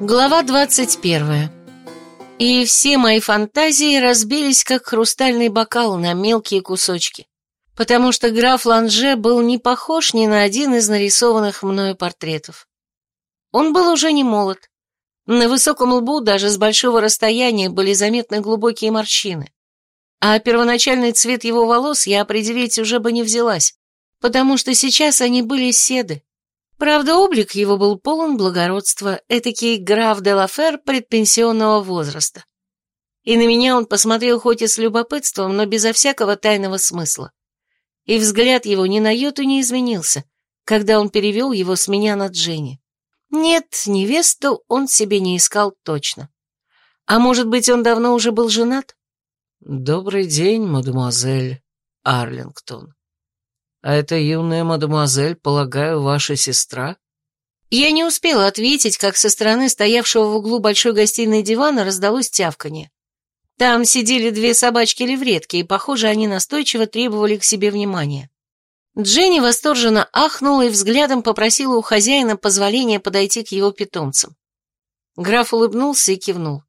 Глава 21. И все мои фантазии разбились, как хрустальный бокал, на мелкие кусочки, потому что граф Ланже был не похож ни на один из нарисованных мною портретов. Он был уже не молод. На высоком лбу даже с большого расстояния были заметны глубокие морщины. А первоначальный цвет его волос я определить уже бы не взялась, потому что сейчас они были седы, Правда, облик его был полон благородства, этакий граф де Лафер предпенсионного возраста. И на меня он посмотрел хоть и с любопытством, но безо всякого тайного смысла. И взгляд его ни на йоту не изменился, когда он перевел его с меня на Дженни. Нет, невесту он себе не искал точно. А может быть, он давно уже был женат? «Добрый день, мадемуазель Арлингтон», а эта юная мадемуазель, полагаю, ваша сестра?» Я не успела ответить, как со стороны стоявшего в углу большой гостиной дивана раздалось тявканье. Там сидели две собачки-левретки, и, похоже, они настойчиво требовали к себе внимания. Дженни восторженно ахнула и взглядом попросила у хозяина позволения подойти к его питомцам. Граф улыбнулся и кивнул.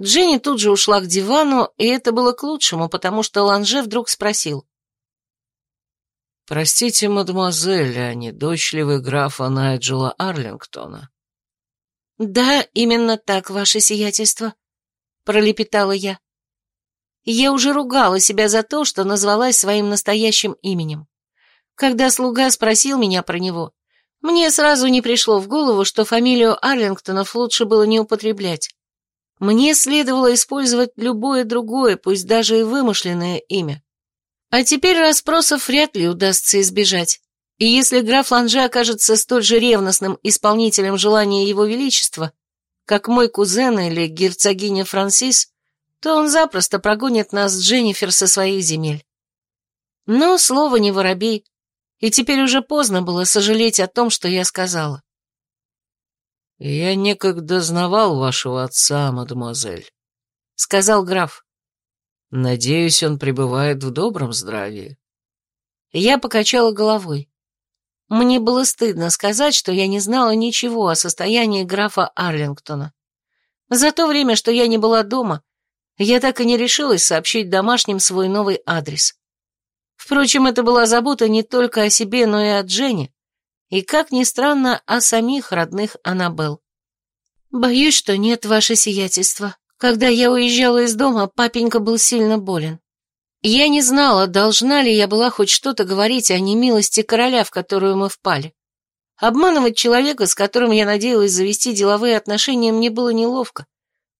Дженни тут же ушла к дивану, и это было к лучшему, потому что Ланже вдруг спросил. «Простите, мадемуазель, а не дочь ли вы графа Найджела Арлингтона?» «Да, именно так, ваше сиятельство», — пролепетала я. Я уже ругала себя за то, что назвалась своим настоящим именем. Когда слуга спросил меня про него, мне сразу не пришло в голову, что фамилию Арлингтонов лучше было не употреблять. Мне следовало использовать любое другое, пусть даже и вымышленное имя. А теперь расспросов вряд ли удастся избежать. И если граф Ланже окажется столь же ревностным исполнителем желания его величества, как мой кузен или герцогиня Франсис, то он запросто прогонит нас Дженнифер со своих земель. Но слово не воробей, и теперь уже поздно было сожалеть о том, что я сказала. «Я некогда знавал вашего отца, мадемуазель», — сказал граф. Надеюсь, он пребывает в добром здравии. Я покачала головой. Мне было стыдно сказать, что я не знала ничего о состоянии графа Арлингтона. За то время, что я не была дома, я так и не решилась сообщить домашним свой новый адрес. Впрочем, это была забота не только о себе, но и о Дженни, и, как ни странно, о самих родных Аннабелл. «Боюсь, что нет, ваше сиятельство», когда я уезжала из дома, папенька был сильно болен. Я не знала, должна ли я была хоть что-то говорить о немилости короля, в которую мы впали. Обманывать человека, с которым я надеялась завести деловые отношения, мне было неловко.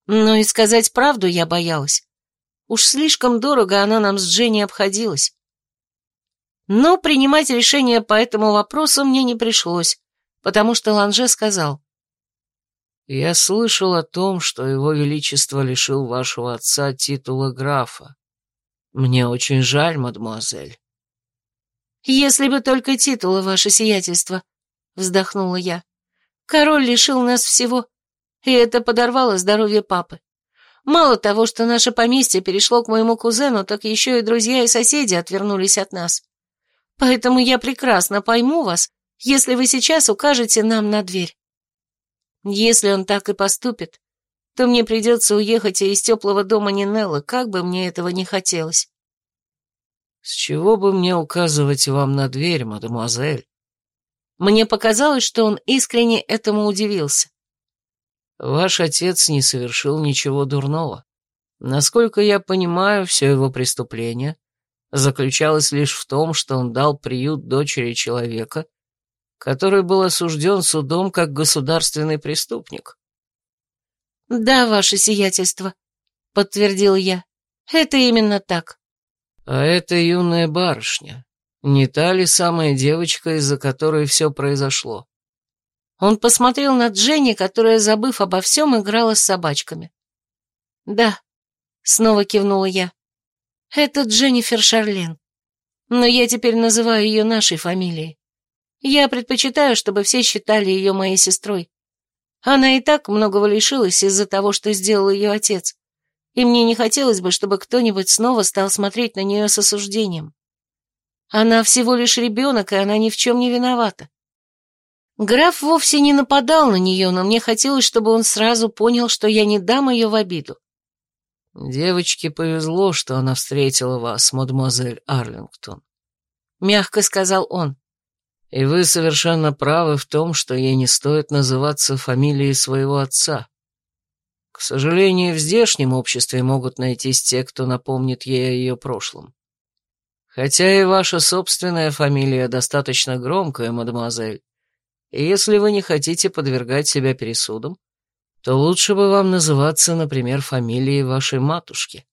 Но и сказать правду я боялась. Уж слишком дорого она нам с Дженни обходилась. Но принимать решение по этому вопросу мне не пришлось, потому что Ланже сказал. Я слышал о том, что его величество лишил вашего отца титула графа. Мне очень жаль, мадемуазель. Если бы только титула, ваше сиятельство, вздохнула я. Король лишил нас всего, и это подорвало здоровье папы. Мало того, что наше поместье перешло к моему кузену, так еще и друзья и соседи отвернулись от нас. Поэтому я прекрасно пойму вас, если вы сейчас укажете нам на дверь. Если он так и поступит, то мне придется уехать из теплого дома Нинеллы, как бы мне этого не хотелось. С чего бы мне указывать вам на дверь, мадемуазель? Мне показалось, что он искренне этому удивился. Ваш отец не совершил ничего дурного. Насколько я понимаю, все его преступление заключалось лишь в том, что он дал приют дочери человека, который был осужден судом как государственный преступник. «Да, ваше сиятельство», — подтвердил я. «Это именно так». «А это юная барышня. Не та ли самая девочка, из-за которой все произошло?» Он посмотрел на Дженни, которая, забыв обо всем, играла с собачками. «Да», — снова кивнула я. «Это Дженнифер Шарлен. Но я теперь называю ее нашей фамилией. Я предпочитаю, чтобы все считали ее моей сестрой. Она и так многого лишилась из-за того, что сделал ее отец, и мне не хотелось бы, чтобы кто-нибудь снова стал смотреть на нее с осуждением. Она всего лишь ребенок, и она ни в чем не виновата. Граф вовсе не нападал на нее, но мне хотелось, чтобы он сразу понял, что я не дам ее в обиду. «Девочке повезло, что она встретила вас, мадемуазель Арлингтон», — мягко сказал он. «И вы совершенно правы в том, что ей не стоит называться фамилией своего отца. К сожалению, в здешнем обществе могут найтись те, кто напомнит ей о ее прошлом. Хотя и ваша собственная фамилия достаточно громкая, мадемуазель, и если вы не хотите подвергать себя пересудам, то лучше бы вам называться, например, фамилией вашей матушки.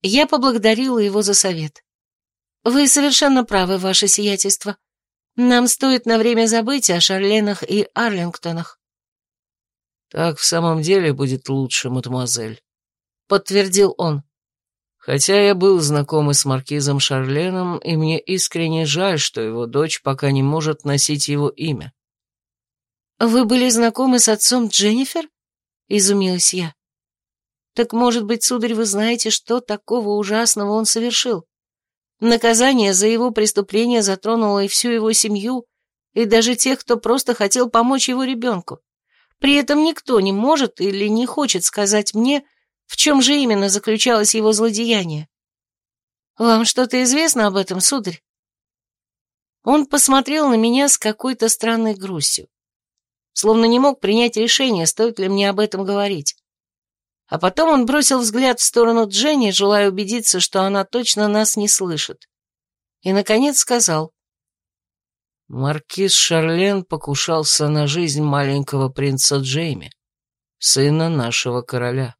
Я поблагодарила его за совет. Вы совершенно правы, ваше сиятельство. Нам стоит на время забыть о Шарленах и Арлингтонах. Так в самом деле будет лучше, мадемуазель, подтвердил он. Хотя я был знаком и с маркизом Шарленом, и мне искренне жаль, что его дочь пока не может носить его имя. «Вы были знакомы с отцом Дженнифер?» — изумилась я. «Так, может быть, сударь, вы знаете, что такого ужасного он совершил? Наказание за его преступление затронуло и всю его семью, и даже тех, кто просто хотел помочь его ребенку. При этом никто не может или не хочет сказать мне, в чем же именно заключалось его злодеяние. Вам что-то известно об этом, сударь?» Он посмотрел на меня с какой-то странной грустью словно не мог принять решение, стоит ли мне об этом говорить. А потом он бросил взгляд в сторону Дженни, желая убедиться, что она точно нас не слышит. И, наконец, сказал. Маркиз Шарлен покушался на жизнь маленького принца Джейми, сына нашего короля.